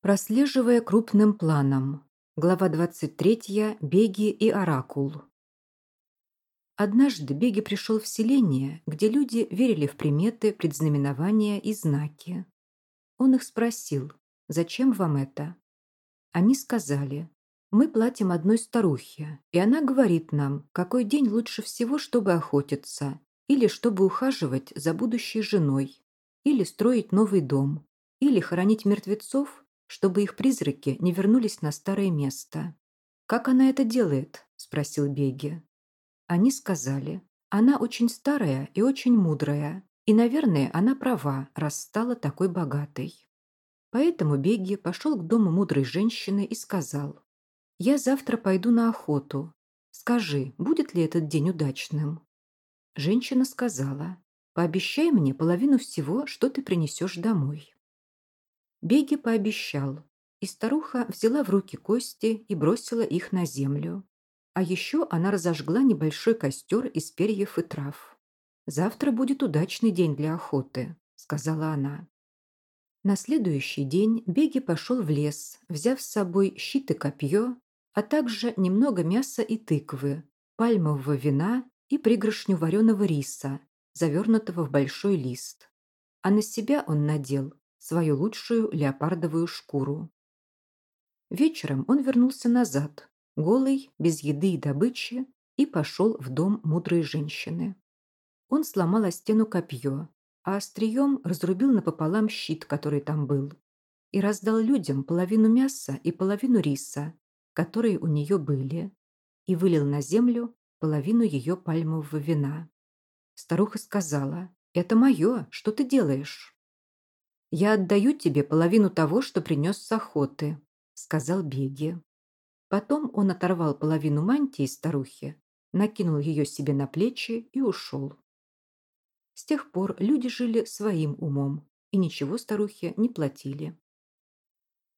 Прослеживая крупным планом. Глава 23. Беги и Оракул. Однажды Беги пришел в селение, где люди верили в приметы, предзнаменования и знаки. Он их спросил, «Зачем вам это?» Они сказали, «Мы платим одной старухе, и она говорит нам, какой день лучше всего, чтобы охотиться, или чтобы ухаживать за будущей женой, или строить новый дом, или хоронить мертвецов, чтобы их призраки не вернулись на старое место. «Как она это делает?» – спросил Беги. Они сказали, «Она очень старая и очень мудрая, и, наверное, она права, раз стала такой богатой». Поэтому Беги пошел к дому мудрой женщины и сказал, «Я завтра пойду на охоту. Скажи, будет ли этот день удачным?» Женщина сказала, «Пообещай мне половину всего, что ты принесешь домой». Беги пообещал, и старуха взяла в руки кости и бросила их на землю. А еще она разожгла небольшой костер из перьев и трав. «Завтра будет удачный день для охоты», — сказала она. На следующий день Беги пошел в лес, взяв с собой щит и копье, а также немного мяса и тыквы, пальмового вина и пригоршню вареного риса, завернутого в большой лист. А на себя он надел свою лучшую леопардовую шкуру. Вечером он вернулся назад, голый, без еды и добычи, и пошел в дом мудрой женщины. Он сломал о стену копье, а острием разрубил напополам щит, который там был, и раздал людям половину мяса и половину риса, которые у нее были, и вылил на землю половину ее пальмового вина. Старуха сказала, «Это мое, что ты делаешь?» «Я отдаю тебе половину того, что принес с охоты», — сказал Беги. Потом он оторвал половину мантии старухи, накинул ее себе на плечи и ушел. С тех пор люди жили своим умом и ничего старухе не платили.